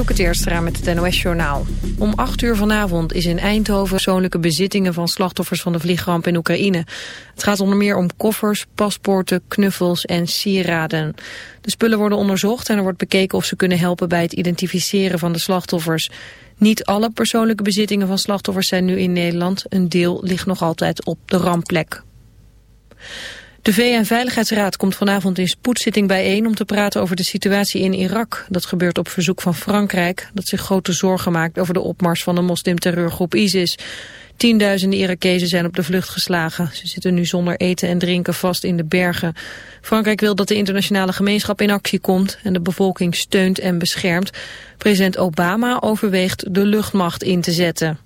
Ook het eerst eraan met het NOS-journaal. Om 8 uur vanavond is in Eindhoven persoonlijke bezittingen van slachtoffers van de vliegramp in Oekraïne. Het gaat onder meer om koffers, paspoorten, knuffels en sieraden. De spullen worden onderzocht en er wordt bekeken of ze kunnen helpen bij het identificeren van de slachtoffers. Niet alle persoonlijke bezittingen van slachtoffers zijn nu in Nederland. Een deel ligt nog altijd op de rampplek. De VN-veiligheidsraad komt vanavond in spoedzitting bijeen om te praten over de situatie in Irak. Dat gebeurt op verzoek van Frankrijk, dat zich grote zorgen maakt over de opmars van de moslimterreurgroep ISIS. Tienduizenden Irakezen zijn op de vlucht geslagen. Ze zitten nu zonder eten en drinken vast in de bergen. Frankrijk wil dat de internationale gemeenschap in actie komt en de bevolking steunt en beschermt. President Obama overweegt de luchtmacht in te zetten.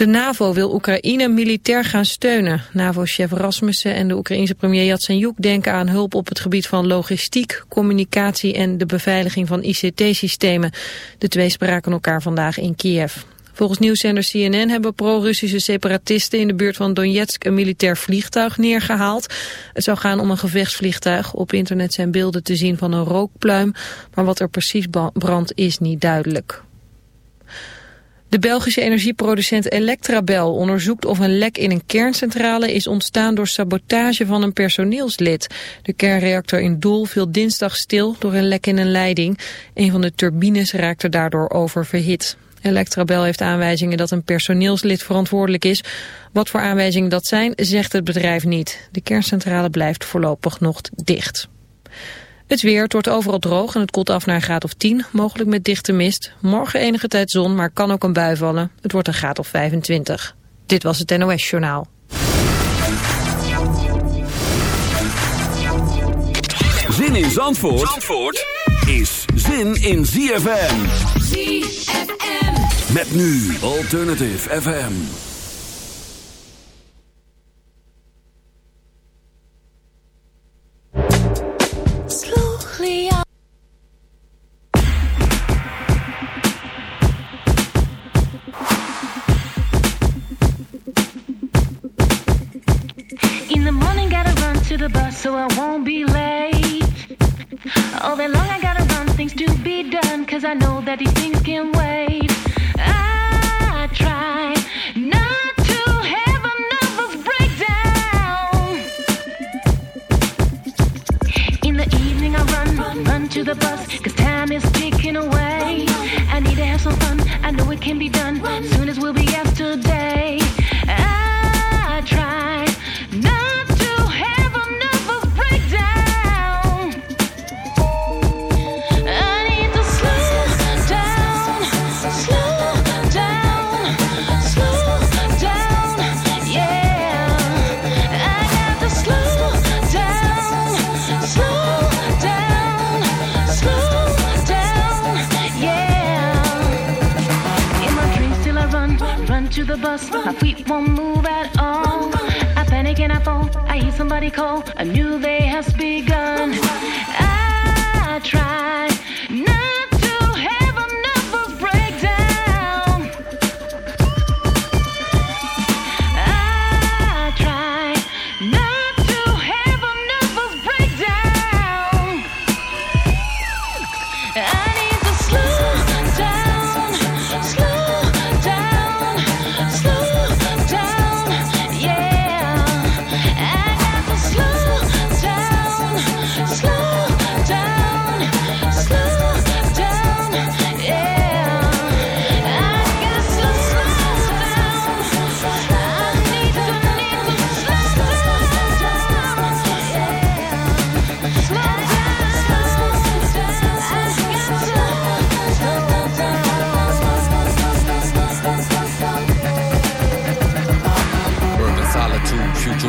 De NAVO wil Oekraïne militair gaan steunen. NAVO-chef Rasmussen en de Oekraïense premier Yatsenyuk denken aan hulp op het gebied van logistiek, communicatie en de beveiliging van ICT-systemen. De twee spraken elkaar vandaag in Kiev. Volgens nieuwszender CNN hebben pro-Russische separatisten in de buurt van Donetsk een militair vliegtuig neergehaald. Het zou gaan om een gevechtsvliegtuig. Op internet zijn beelden te zien van een rookpluim, maar wat er precies brandt is niet duidelijk. De Belgische energieproducent Electrabel onderzoekt of een lek in een kerncentrale is ontstaan door sabotage van een personeelslid. De kernreactor in Doel viel dinsdag stil door een lek in een leiding. Een van de turbines raakte daardoor oververhit. Electrabel heeft aanwijzingen dat een personeelslid verantwoordelijk is. Wat voor aanwijzingen dat zijn, zegt het bedrijf niet. De kerncentrale blijft voorlopig nog dicht. Het weer, wordt overal droog en het koelt af naar een graad of 10, mogelijk met dichte mist. Morgen enige tijd zon, maar kan ook een bui vallen. Het wordt een graad of 25. Dit was het NOS Journaal. Zin in Zandvoort, Zandvoort is zin in ZFM. ZFM. Met nu Alternative FM. That these things can wait.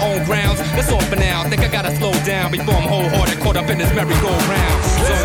own grounds? That's all for now. Think I gotta slow down before I'm wholehearted, caught up in this merry-go-round. So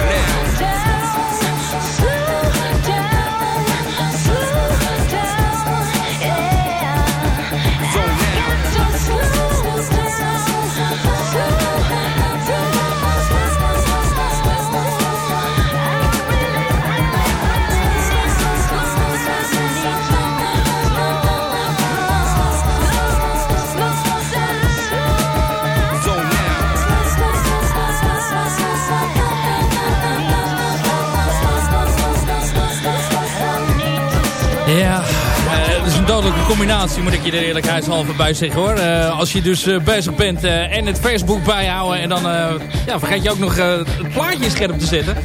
dodelijke combinatie, moet ik je er eerlijkheidshalve bij zeggen hoor. Uh, als je dus uh, bezig bent en het Facebook bijhouden en dan ja, vergeet je ook nog het plaatje scherp te zetten.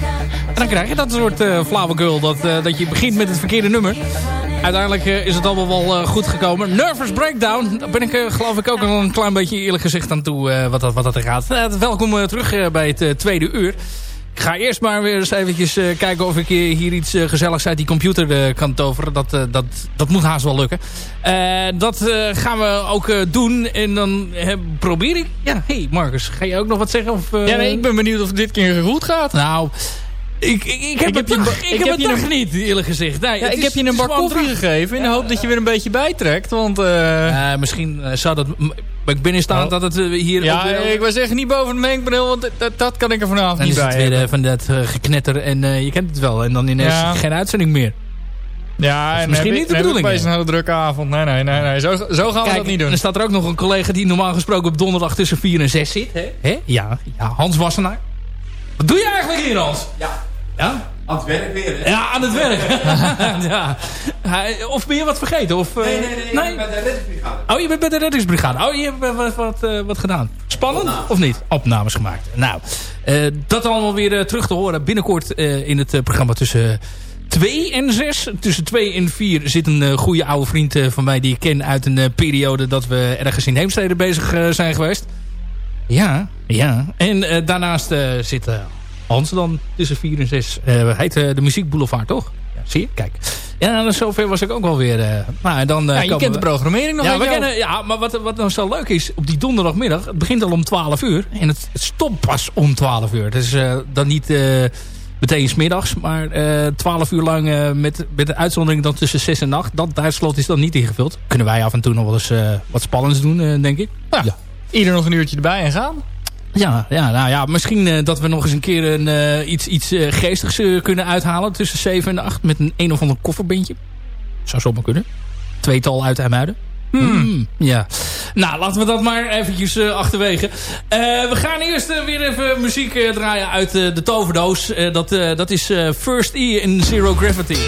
En dan krijg je dat soort flauwekul dat, dat je begint met het verkeerde nummer. Uiteindelijk is het allemaal wel goed gekomen. Nervous Breakdown, daar ben ik geloof ik ook een klein beetje eerlijk gezegd aan toe wat, dat, wat dat er gaat. welkom terug bij het tweede uur. Ik ga eerst maar weer eens eventjes uh, kijken of ik hier iets uh, gezelligs uit die computer uh, kan toveren. Dat, dat, dat moet haast wel lukken. dat gaan we ook doen. En dan probeer ik... Ja, hey Marcus, ga je ook nog wat zeggen? Of, ja, nee, ik ben benieuwd of het dit keer goed gaat. Nou... Ik, ik, ik, heb ik heb je, dag, ik, ik heb, het niet, eerlijk gezegd. Nee, ja, ik heb je een bak koffie gegeven in de hoop dat je weer een beetje bijtrekt. Want, misschien zou dat maar ik ben in staat oh. dat het eh, hier... Ja, ik was echt niet boven het mengpaneel, want dat, dat kan ik er vanavond dan niet bij weer uh, van dat uh, geknetter en je kent het wel. En dan ineens ja. geen uitzending meer. Ja, en misschien niet de bedoeling. Het is een hele drukke avond. Nee, nee, nee. nee. Zo, zo gaan we dat niet doen. er staat er ook nog een collega die normaal gesproken op donderdag tussen 4 en 6 zit. Hè? Hè? Ja, ja, Hans Wassenaar. Wat doe je eigenlijk hier, Hans? Ja. Ja? Aan het werk weer, hè? Ja, aan het werk. ja. Of ben je wat vergeten? Of, uh, nee, nee, nee, nee, Ik ben bij de reddingsbrigade. Oh, je bent bij de reddingsbrigade. Oh, je hebt wat, wat, uh, wat gedaan. Spannend of niet? Opnames gemaakt. Nou, uh, dat allemaal weer terug te horen binnenkort in het programma tussen... 2 en 6. Tussen 2 en 4 zit een uh, goede oude vriend uh, van mij die ik ken uit een uh, periode dat we ergens in Heemstede bezig zijn geweest. Ja, ja. En daarnaast zit Hans dan tussen 4 en 6. Uh, heet uh, de Muziek Boulevard, toch? Ja, zie je? Kijk. Ja, nou, zover was ik ook wel weer. Uh, nou, dan, ja, je kent de programmering nog ja, we kennen, ja, maar wat, wat nou zo leuk is, op die donderdagmiddag, het begint al om 12 uur. En het, het stopt pas om 12 uur. Dus dan niet meteen smiddags, maar 12 uur lang met, met de uitzondering dan tussen 6 en 8. Dat tijdslot is dan niet ingevuld. Kunnen wij af en toe nog wel eens wat spannends doen, denk ik. Ja. ja. Ieder nog een uurtje erbij en gaan. Ja, ja, nou ja, misschien uh, dat we nog eens een keer een, uh, iets, iets uh, geestigs kunnen uithalen tussen 7 en 8 met een een of ander kofferbandje. Zou zomaar kunnen. Tweetal uit IJmuiden. Hmm. Hmm, ja. Nou, laten we dat maar eventjes achterwege. we gaan eerst weer even muziek draaien uit de toverdoos. dat, dat is First E in Zero Gravity.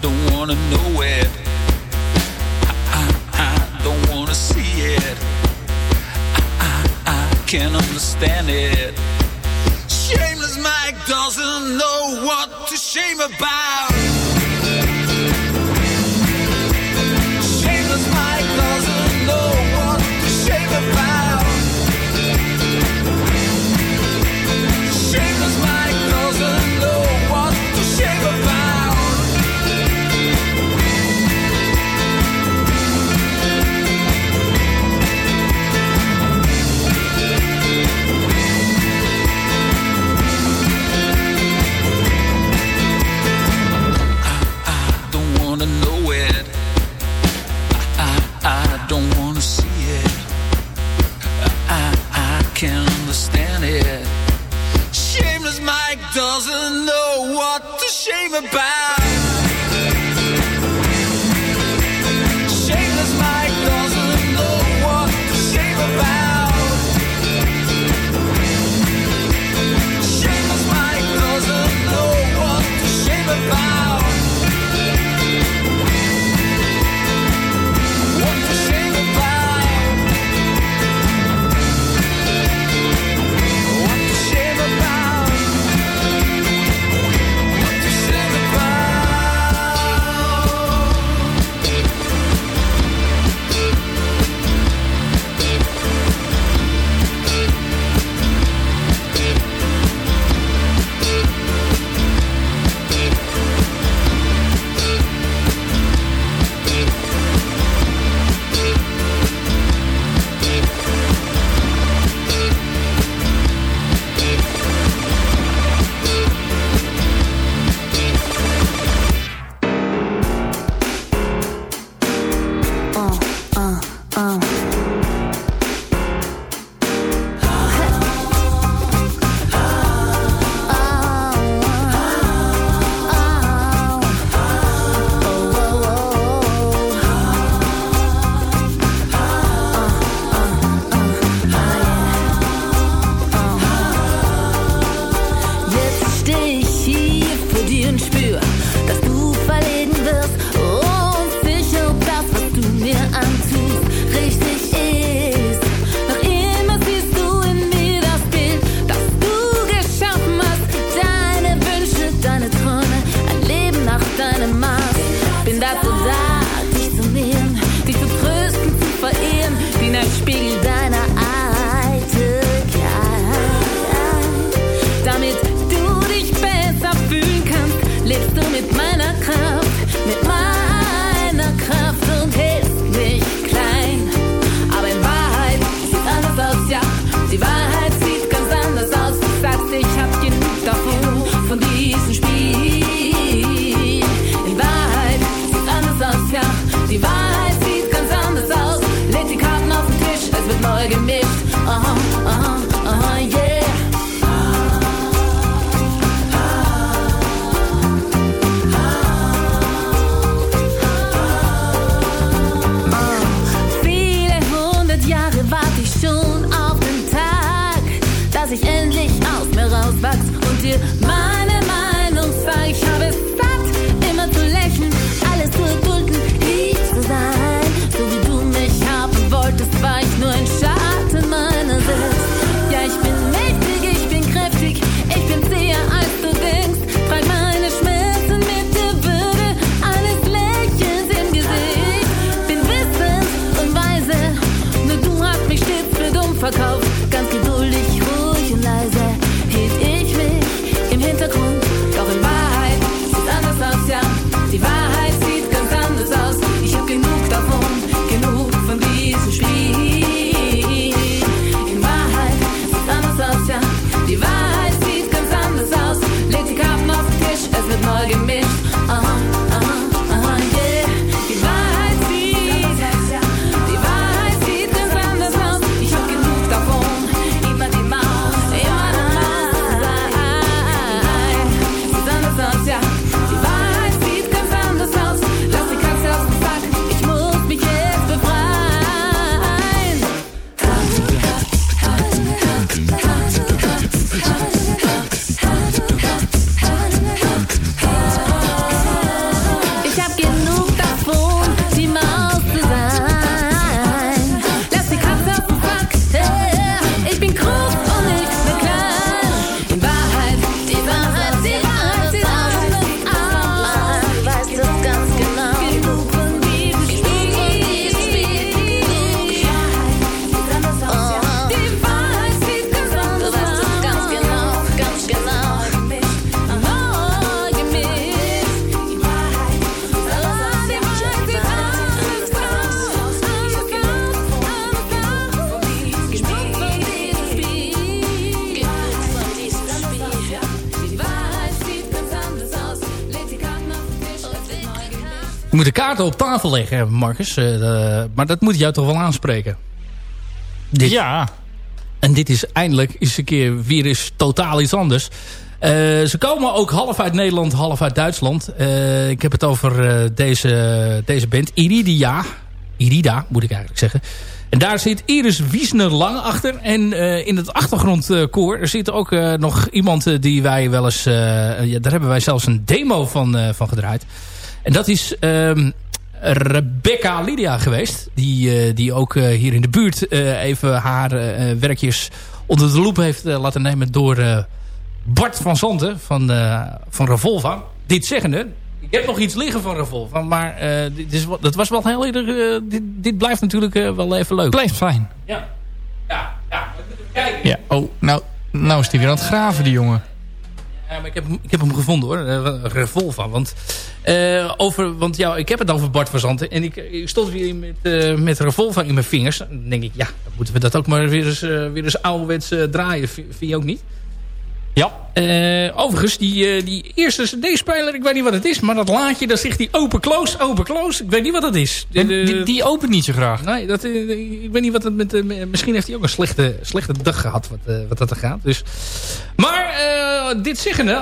don't wanna know it. I, I, I don't wanna see it. I, I, I can't understand it. Shameless Mike doesn't know what to shame about. goodbye. Je moet de kaarten op tafel leggen, Marcus. Eh, maar dat moet jou toch wel aanspreken? Dit. Ja. En dit is eindelijk eens een keer weer eens totaal iets anders. Eh, ze komen ook half uit Nederland, half uit Duitsland. Eh, ik heb het over deze, deze band, Iridia. Irida, moet ik eigenlijk zeggen. En daar zit Iris Wiesner Lang achter. En in het achtergrondkoor er zit ook nog iemand die wij wel eens... ja, daar hebben wij zelfs een demo van, van gedraaid. En dat is ehm, Rebecca Lydia geweest. Die, eh, die ook eh, hier in de buurt eh, even haar werkjes onder de loep heeft laten nemen door Bart van Zanten van, van Revolva. Dit zeggende, ik heb nog iets liggen van Revolva, maar dit, is, dat was wel heel eerder... dit, dit blijft natuurlijk wel even leuk. Blijft fijn. Ja, ja, ja. Kijken. Ja, oh, nou, nou is hij weer aan het graven, die jongen. Ja, maar ik heb, ik heb hem gevonden hoor. Revolva. Want, eh, over, want ja, ik heb het over Bart van. En ik, ik stond weer met, eh, met Revolva in mijn vingers. Dan denk ik, ja, dan moeten we dat ook maar weer eens, eh, weer eens ouderwets draaien. Vind je ook niet? Ja. Eh, overigens, die, eh, die eerste cd-speler, ik weet niet wat het is. Maar dat laadje, daar zegt hij open close, open close. Ik weet niet wat dat is. En De- die, die opent niet zo graag. Nee, dat, eh, ik weet niet wat het met... misschien heeft hij ook een slechte, slechte dag gehad wat, wat dat er gaat. Dus. Maar dit zeggende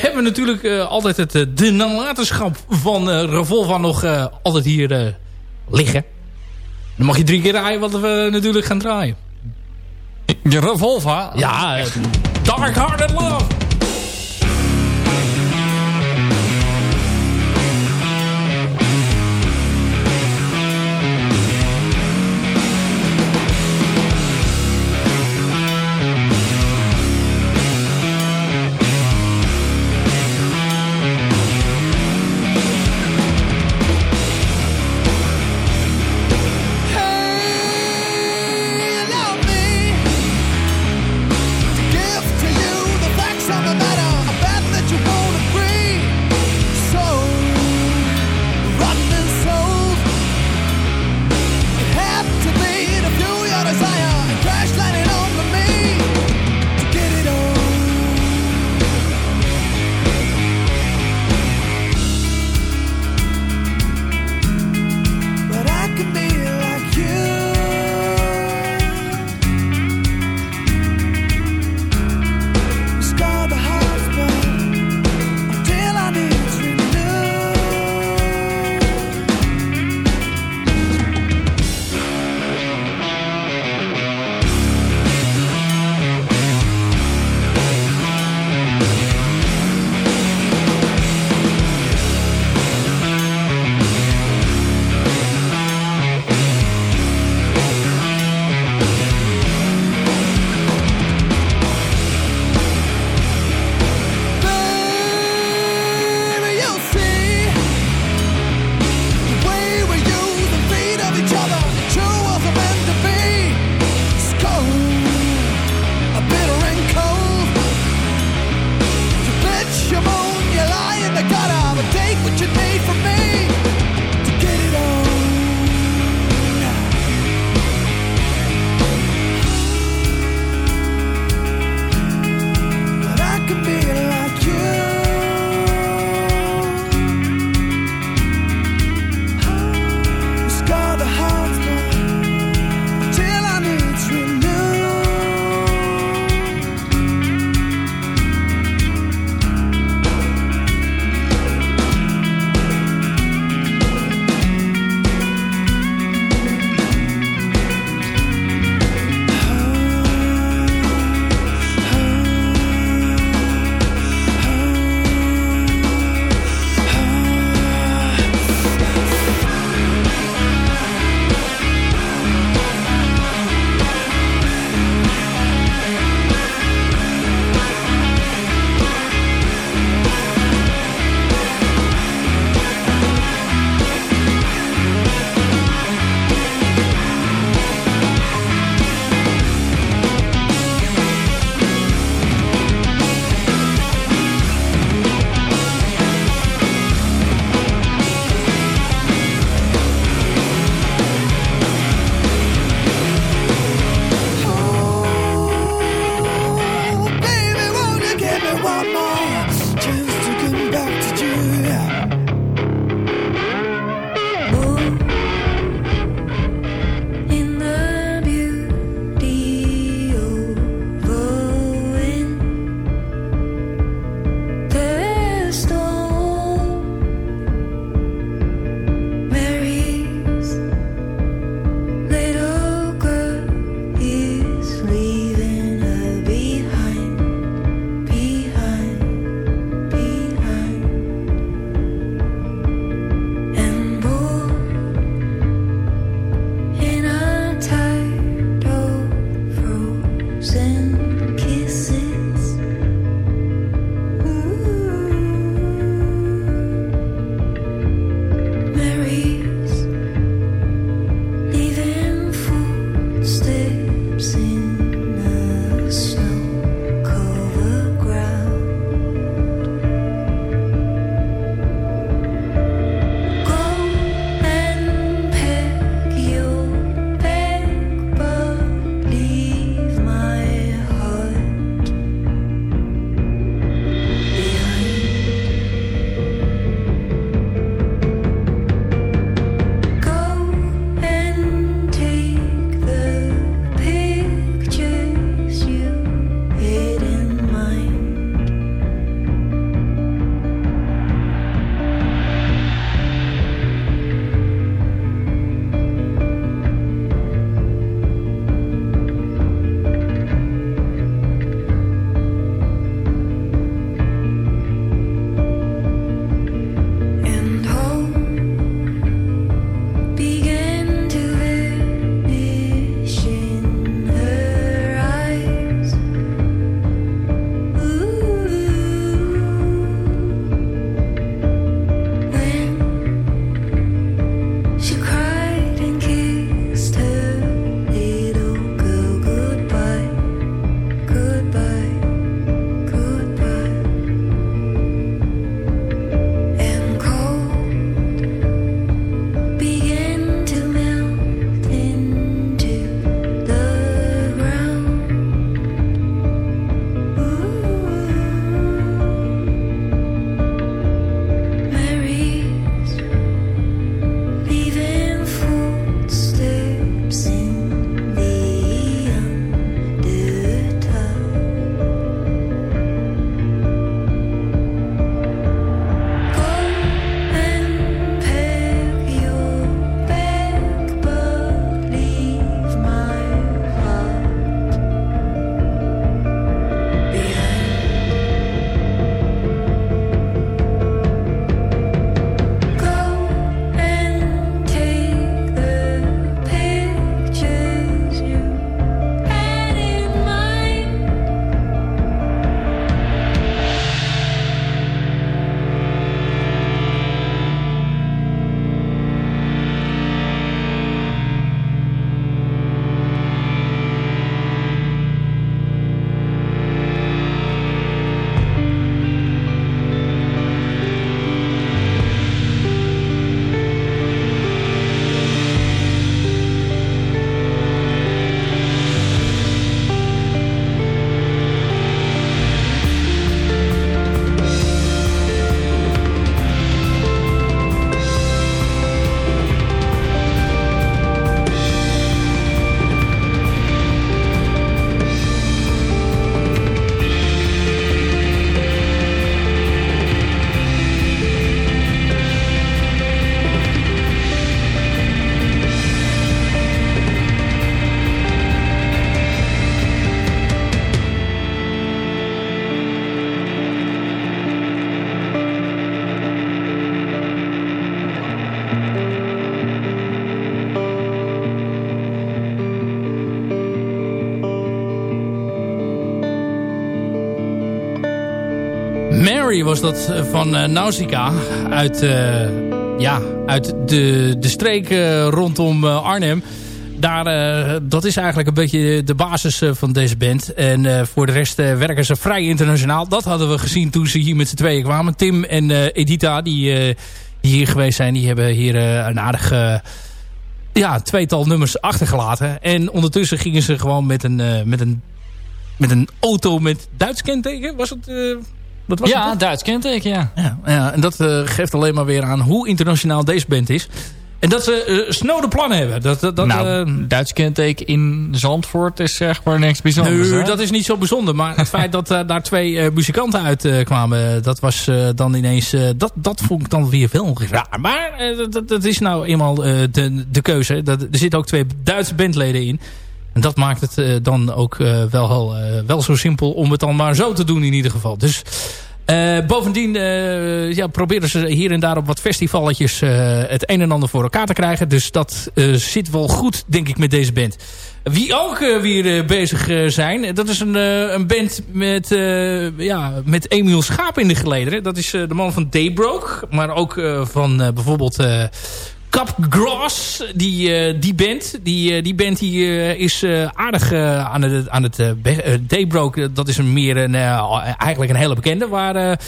hebben we natuurlijk altijd het, de nalatenschap van Revolva nog altijd hier liggen. Dan mag je drie keer draaien wat we natuurlijk gaan draaien. Je Revolva. Ja, eh, Dark Hearted Love. Was dat van uh, Nausicaa uit, ja, uit de, de streek rondom Arnhem. Daar, dat is eigenlijk een beetje de basis van deze band. En voor de rest werken ze vrij internationaal. Dat hadden we gezien toen ze hier met z'n tweeën kwamen. Tim en Edita, die, die hier geweest zijn, die hebben hier een aardig ja, tweetal nummers achtergelaten. En ondertussen gingen ze gewoon met een, met een, met een auto met Duits kenteken. Was het ja, het, Duits kenteken, ja. ja. Ja, en dat uh, geeft alleen maar weer aan hoe internationaal deze band is. En dat ze uh, snode plannen hebben. Dat, dat, nou, uh, Duits kenteken in Zandvoort is zeg maar niks bijzonders. Nee, dat is niet zo bijzonder. Maar het feit dat daar twee muzikanten uit kwamen, dat was dan ineens... dat, dat vond ik dan weer veel raar. Maar dat, dat is nou eenmaal de, de keuze. Dat, er zitten ook twee Duitse bandleden in. En dat maakt het uh, dan ook uh, wel, uh, wel zo simpel om het dan maar zo te doen in ieder geval. Dus bovendien ja, proberen ze hier en daar op wat festivalletjes het een en ander voor elkaar te krijgen. Dus dat zit wel goed, denk ik, met deze band. Wie ook weer bezig zijn, dat is een, een band met, ja, met Emiel Schaap in de gelederen. Dat is de man van Daybroke, maar ook van bijvoorbeeld Capgrass, die, uh, die band. Die, uh, die band die, uh, is aardig aan het, aan het Daybroke. Dat is een meer een, eigenlijk een hele bekende. Waar,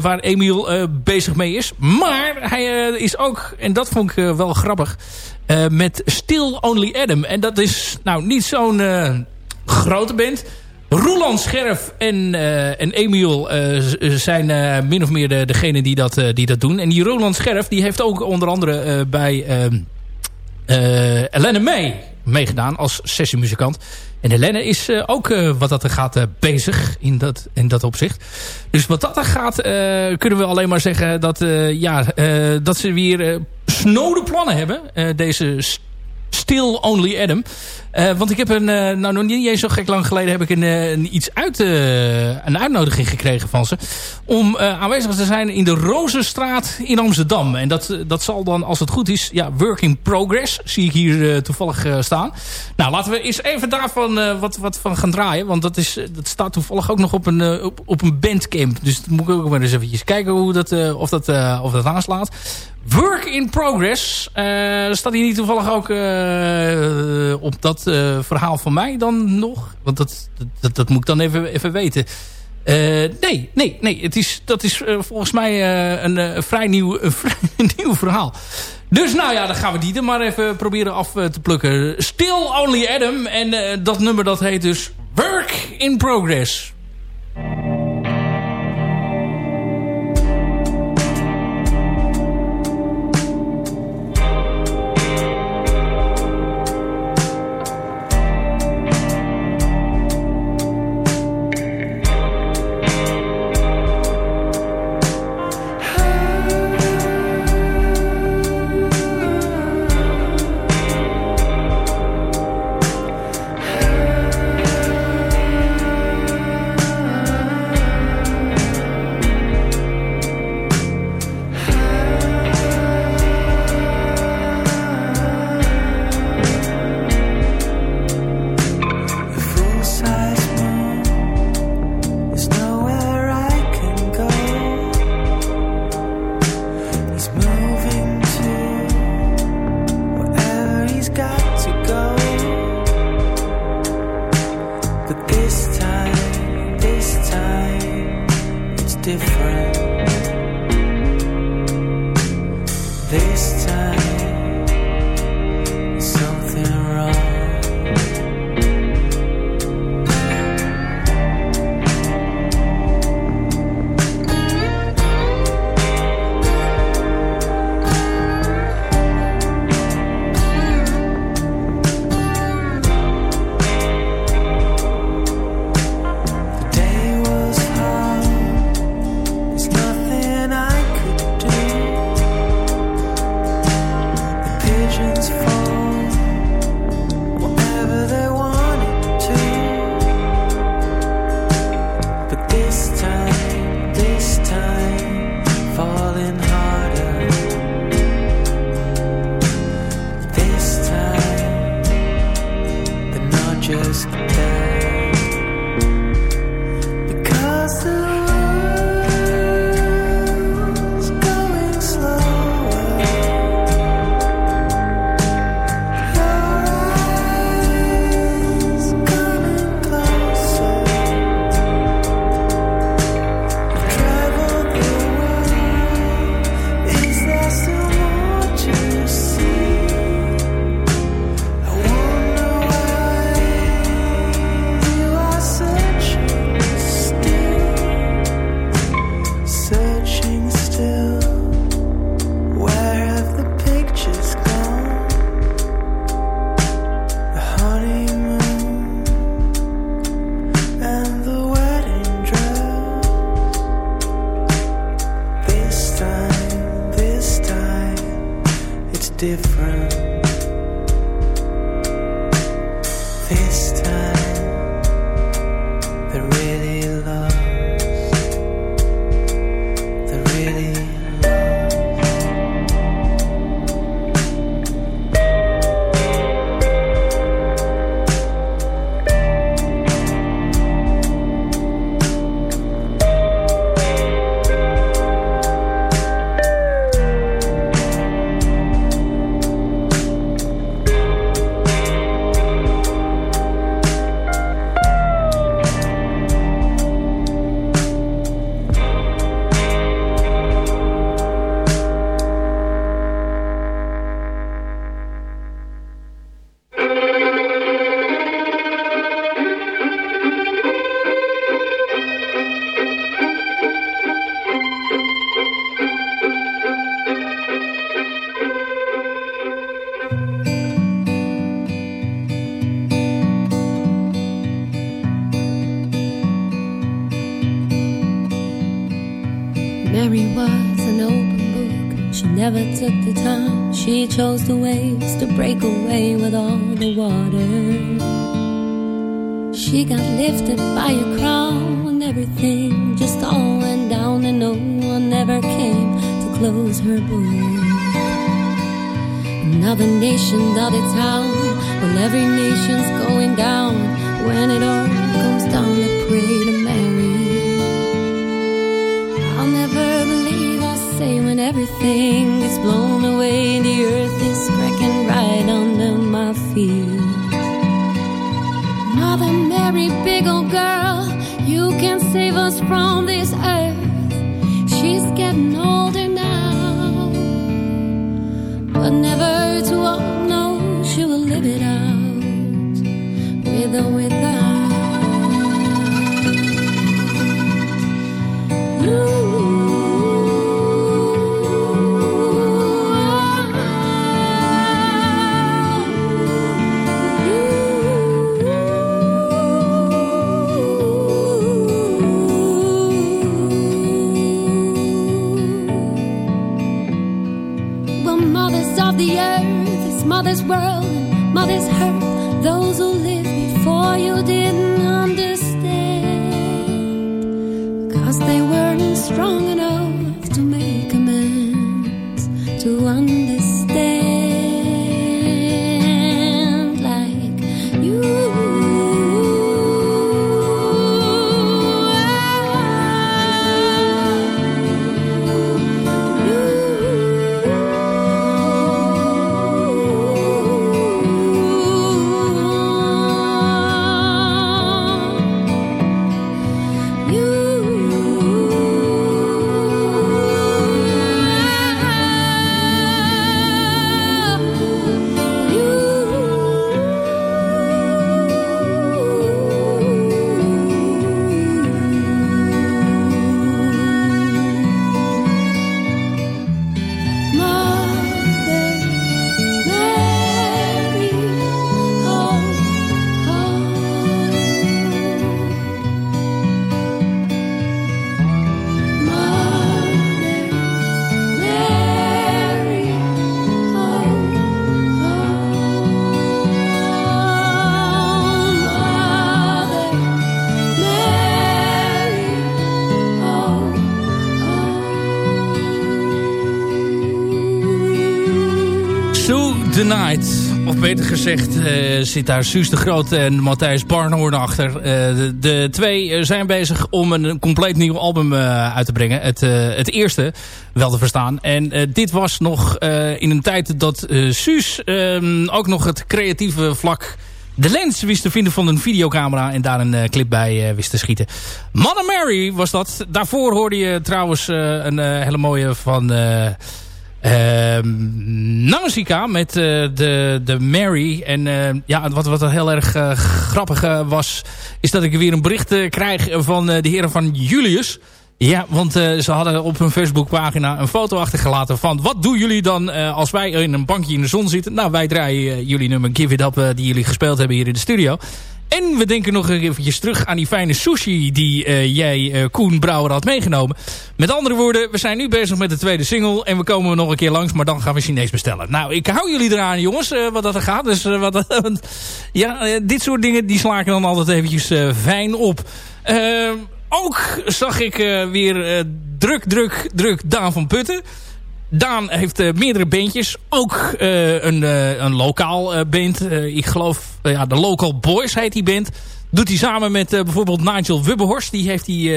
waar Emiel bezig mee is. Maar hij is ook, en dat vond ik wel grappig. met Still Only Adam. En dat is nou niet zo'n grote band. Roland Scherf en, uh, en Emiel uh, zijn uh, min of meer de, degene die dat, die dat doen. En die Roland Scherf die heeft ook onder andere bij Elena May meegedaan als sessiemuzikant. En Helene is uh, ook uh, wat dat er gaat uh, bezig in dat, in dat opzicht. Dus wat dat er gaat kunnen we alleen maar zeggen dat, ja, dat ze weer snode plannen hebben. deze Still Only Adam. Uh, want ik heb een, uh, nou nog niet eens zo gek lang geleden heb ik een, een iets uit, een uitnodiging gekregen van ze. Om aanwezig te zijn in de Rozenstraat in Amsterdam. En dat, dat zal dan, als het goed is, ja, work in progress. Zie ik hier toevallig staan. Nou, laten we eens even daarvan wat, wat van gaan draaien. Want dat, is, dat staat toevallig ook nog op een, op, op een bandcamp. Dus dat moet ik ook maar eens eventjes kijken hoe dat, of, dat, of dat aanslaat. Work in Progress. Staat hier niet toevallig ook op dat uh, verhaal van mij dan nog? Want dat, dat, dat moet ik dan even, even weten. nee, nee, nee. Het is, dat is volgens mij een, vrij nieuw, vrij nieuw verhaal. Dus nou ja, dan gaan we die er maar even proberen af te plukken. Still Only Adam. En dat nummer dat heet dus Work in Progress. Chose the waves to break away with all the water. She got lifted by a crown and everything just all went down and no one ever came to close her book. Another nation, another town, well every nation's going down when it all comes down to pray everything is blown away the earth is cracking right under my feet. Mother Mary, big old girl, you can save us from this earth. She's getting older now, but never too old. know she will live it out with or without. mother's world, mother's hurt, those who lived before you didn't. Beter gezegd uh, zit daar Suus de Groot en Matthijs Barnhoorn achter. Uh, de, twee zijn bezig om een compleet nieuw album uit te brengen. Het, het eerste, wel te verstaan. En dit was nog in een tijd dat Suus ehm, ook nog het creatieve vlak... De lens wist te vinden van een videocamera en daar een clip bij wist te schieten. Mother Mary was dat. Daarvoor hoorde je trouwens een hele mooie van... Uh, Nausicaa met uh, de, de Mary. En uh, ja, wat, wat heel erg uh, grappig was... is dat ik weer een bericht krijg van de heren van Julius. Ja, want ze hadden op hun Facebookpagina een foto achtergelaten van... wat doen jullie dan als wij in een bankje in de zon zitten? Nou, wij draaien jullie nummer Give It Up die jullie gespeeld hebben hier in de studio. En we denken nog eventjes terug aan die fijne sushi die uh, jij, uh, Koen Brouwer, had meegenomen. Met andere woorden, we zijn nu bezig met de tweede single. En we komen nog een keer langs, maar dan gaan we Chinees bestellen. Nou, ik hou jullie eraan, jongens, uh, wat dat er gaat. Dus wat, ja, dit soort dingen die sla ik dan altijd eventjes fijn op. Ehm, ook zag ik weer druk, druk, druk Daan van Putten. Daan heeft meerdere bandjes. Ook een, een lokaal band. ik geloof, ja, de Local Boys heet die band. Doet hij samen met bijvoorbeeld Nigel Wubberhorst. Die heeft die,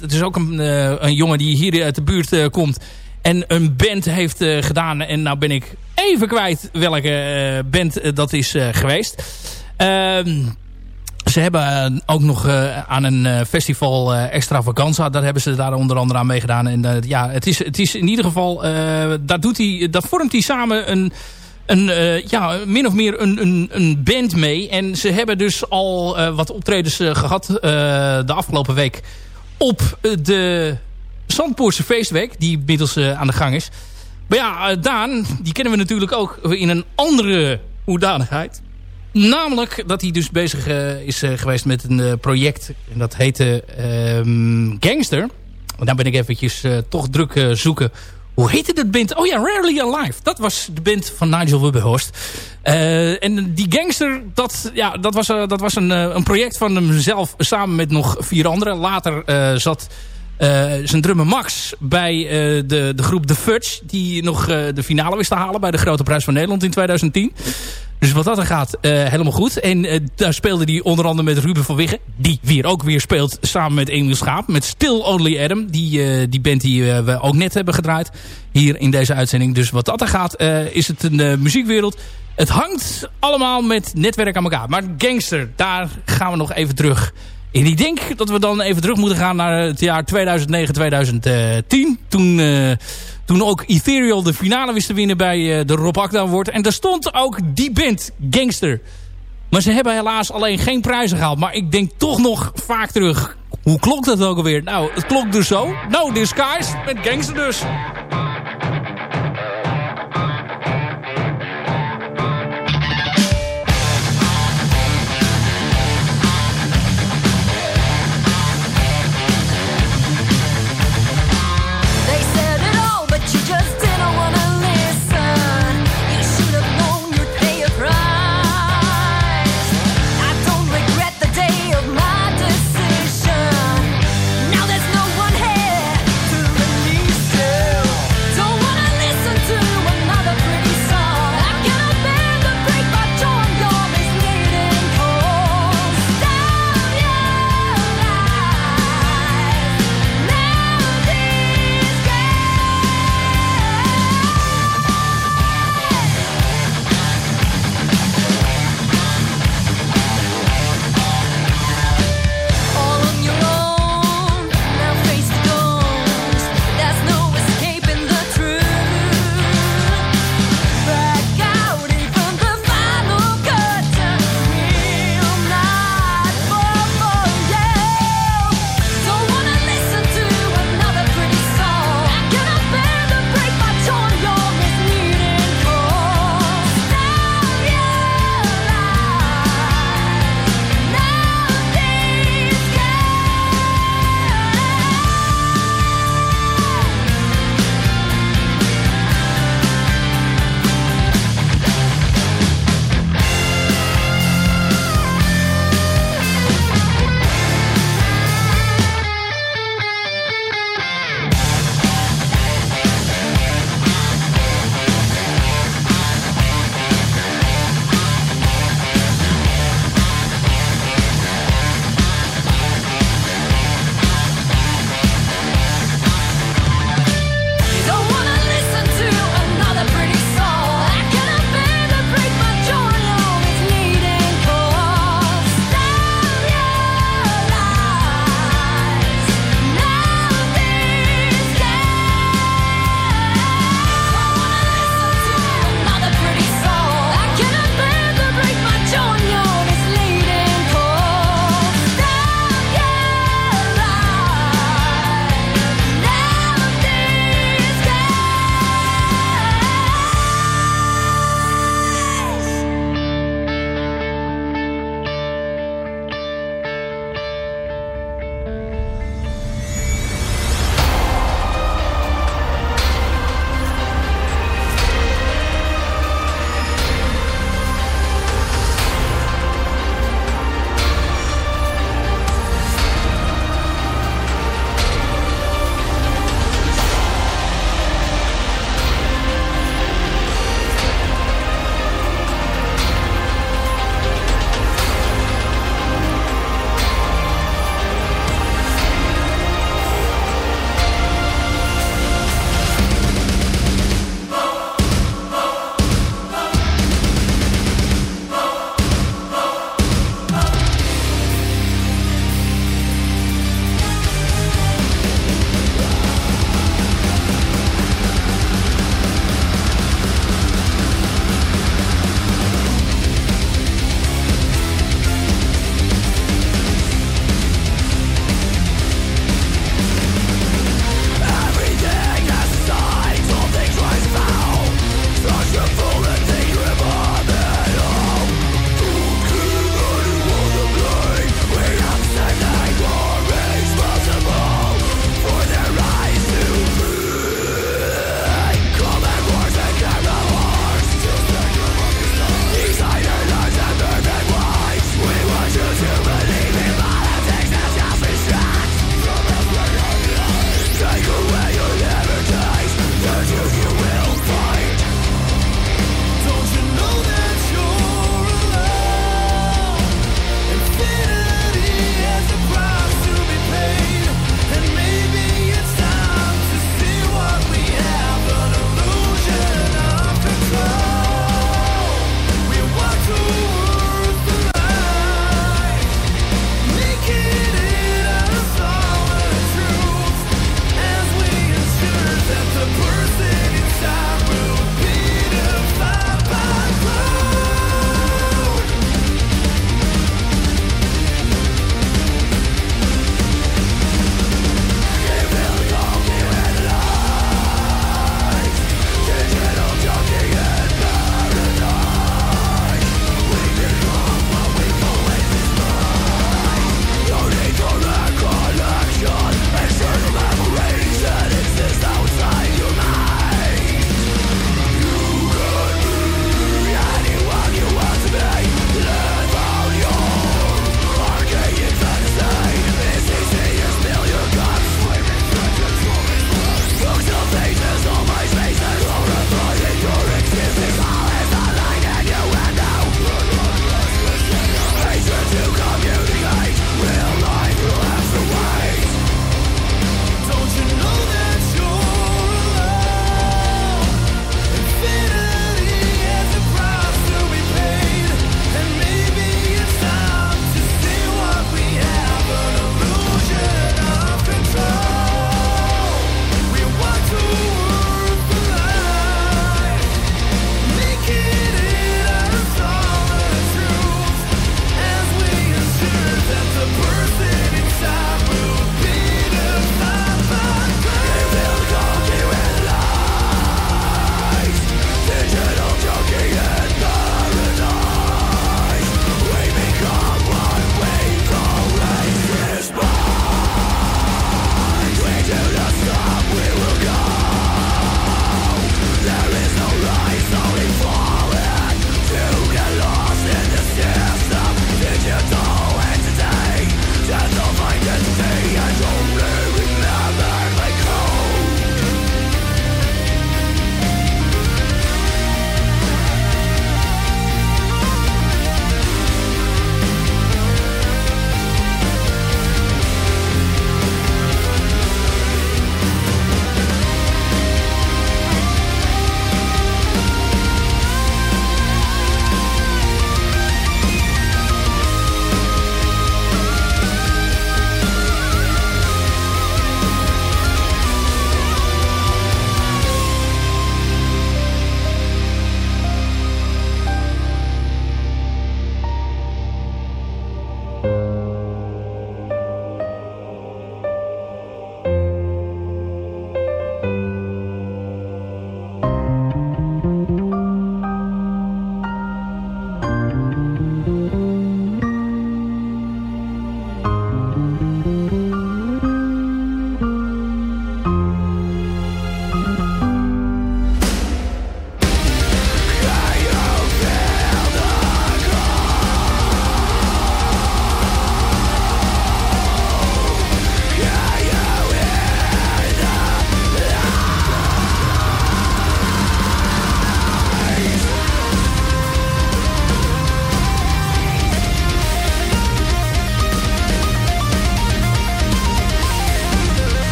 dat is ook een, een jongen die hier uit de buurt komt. En een band heeft gedaan. En nou ben ik even kwijt welke band dat is geweest. Ehm ze hebben ook nog uh, aan een uh, festival extravaganza. Daar hebben ze daar onder andere aan meegedaan. En ja, het is, het is in ieder geval... daar, doet hij, daar vormt hij samen een... Een, ja, min of meer een, een, een band mee. En ze hebben dus al wat optredens gehad de afgelopen week op de Zandpoortse feestweek. Die inmiddels aan de gang is. Maar ja, Daan, die kennen we natuurlijk ook in een andere hoedanigheid. Namelijk dat hij dus bezig uh, is uh, geweest met een uh, project. En dat heette um, Gangster. En daar ben ik eventjes toch druk zoeken. Hoe heette dat band? Oh ja, Rarely Alive. Dat was de band van Nigel Wubberhorst. en die Gangster, dat, ja, dat was, dat was een, een project van hemzelf samen met nog vier anderen. Later zat... zijn drummer Max bij de, de groep The Fudge... die nog de finale wist te halen bij de Grote Prijs van Nederland in 2010. Dus wat dat er gaat, uh, helemaal goed. En uh, daar speelde hij onder andere met Ruben van Wiggen. Die weer ook weer speelt samen met Emil Schaap. Met Still Only Adam. Die, uh, die band die we ook net hebben gedraaid. Hier in deze uitzending. Dus wat dat er gaat, is het een muziekwereld. Het hangt allemaal met netwerk aan elkaar. Maar Gangster, daar gaan we nog even terug. En ik denk dat we dan even terug moeten gaan naar het jaar 2009-2010. Toen toen ook Ethereal de finale wist te winnen bij uh, de Rob Akda wordt. En daar stond ook die band, Gangster. Maar ze hebben helaas alleen geen prijzen gehaald. Maar ik denk toch nog vaak terug. Hoe klokt dat ook alweer? Nou, het klokt dus zo. No Disguise met Gangster dus.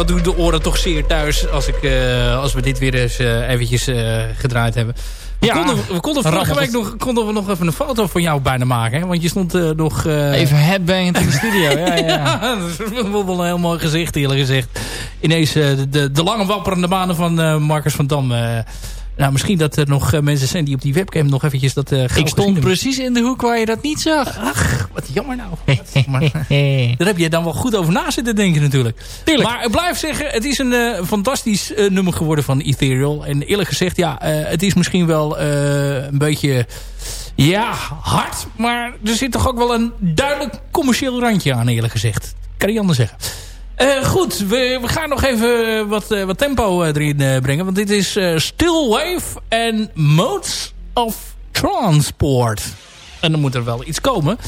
Wat doen de oren toch zeer thuis als, ik, als we dit weer eens eventjes gedraaid hebben. We ja, konden, we konden vorige week nog, konden we nog even een foto van jou bijna maken. Hè? Want je stond uh, nog... Uh... Even headbangend in de studio. ja, ja. ja, dat is wel een heel mooi gezicht eerlijk gezegd. Ineens uh, de, de lange wapperende banen van Marcus van Dam nou, misschien dat er nog eh, mensen zijn die op die webcam nog eventjes dat uh, Ik stond precies in de hoek waar je dat niet zag. Ach, wat jammer nou. Daar heb je dan wel goed over na zitten denken natuurlijk. Tuurlijk. Maar ik blijf zeggen, het is een uh, fantastisch nummer geworden van Ethereal. En eerlijk gezegd, ja, het is misschien wel een beetje... Ja, hard. Maar er zit toch ook wel een duidelijk commercieel randje aan eerlijk gezegd. Kan je anders zeggen. Uh, goed, we, we, gaan nog even wat, uh, wat tempo uh, erin brengen. Want dit is Still Wave en Modes of Transport. En dan moet er wel iets komen.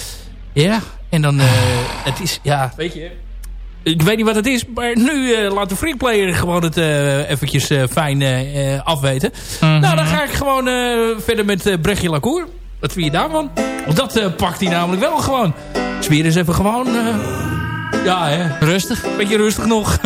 Ja, en dan... het is, ja, weet je... Ik weet niet wat het is, maar nu laat de freakplayer gewoon het eventjes fijn afweten. -hmm. Nou, dan ga ik gewoon verder met Brechtje Lacour. Wat vind je daarvan? Dat pakt hij namelijk wel gewoon. Zwier eens even gewoon... Ja, hè? Rustig. Beetje rustig nog.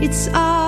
It's all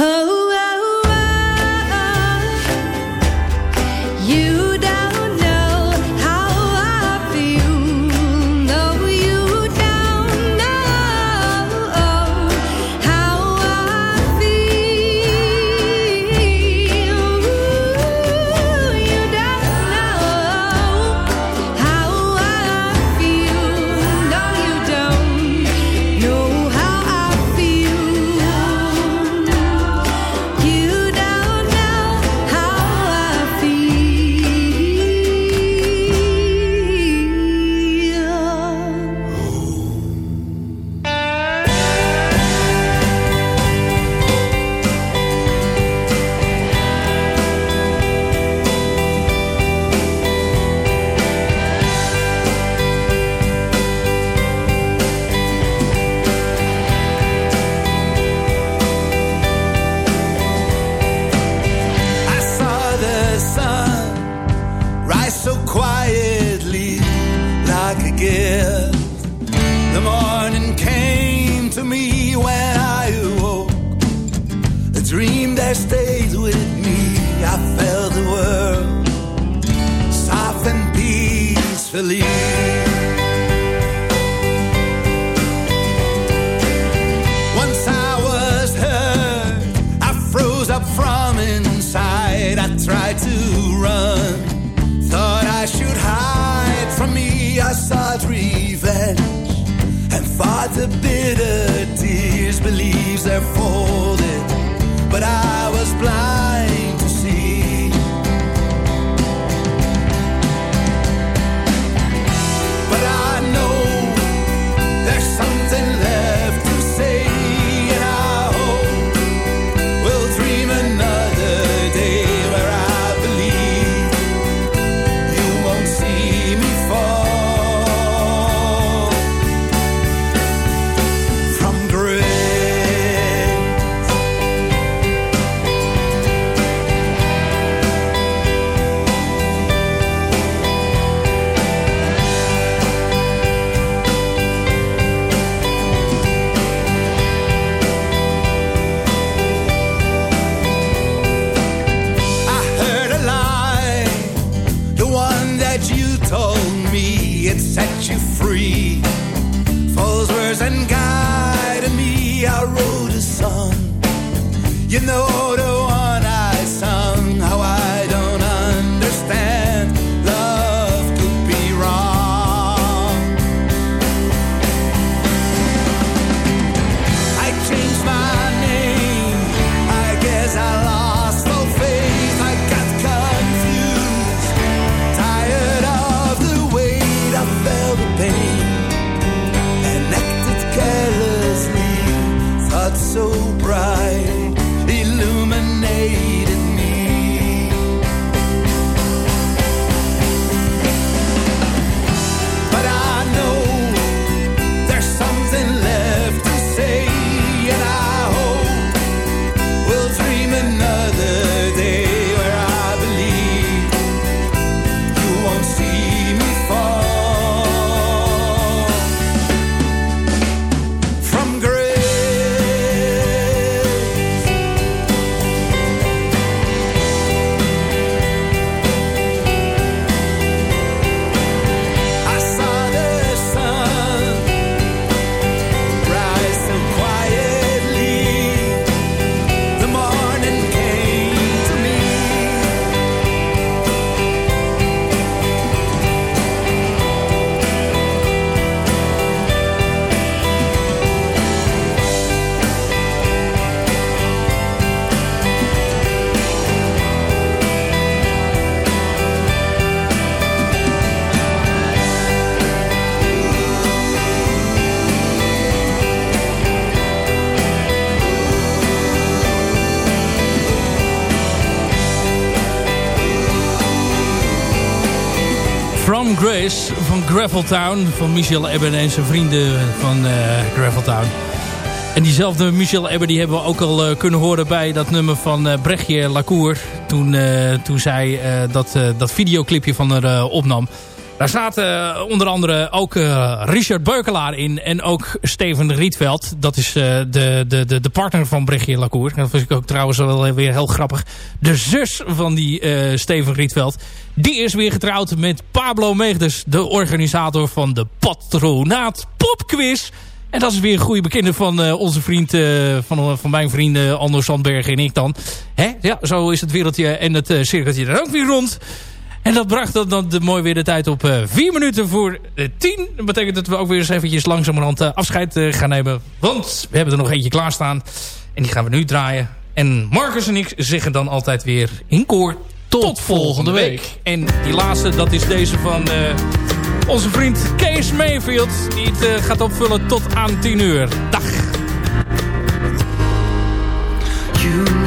Oh. Grace van Graveltown. Van Michel Ebben en zijn vrienden van eh Graveltown. En diezelfde Michel Ebben die hebben we ook al eh, kunnen horen bij dat nummer van eh Brechtje Lacour. Toen, toen zij dat, dat videoclipje van haar opnam. Daar zaten eh, onder andere ook eh, Richard Beukelaar in. En ook Steven Rietveld. Dat is eh, de, de, de, partner van Brechtje Lacour. Dat was ik ook trouwens wel weer heel grappig. De zus van die Steven Rietveld. Die is weer getrouwd met Pablo Meegdes. De organisator van de Patronaat Popquiz. En dat is weer een goede bekende van onze vriend, van, van mijn vrienden Anders Sandberg en ik dan. Hè? Ja, zo is het wereldje en het cirkeltje er ook weer rond. En dat bracht dan, dan de mooi weer de tijd op uh, vier minuten voor uh, tien. Dat betekent dat we ook weer eens eventjes langzamerhand uh, afscheid gaan nemen. Want we hebben er nog eentje klaarstaan. En die gaan we nu draaien. En Marcus en ik zeggen dan altijd weer in koor tot, tot volgende week. week. En die laatste, dat is deze van onze vriend Kees Mayfield. Die het gaat opvullen tot aan 10 uur. Dag. You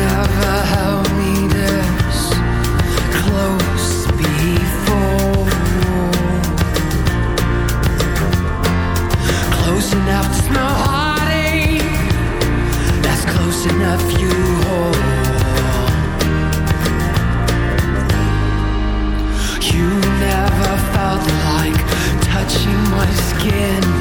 skin.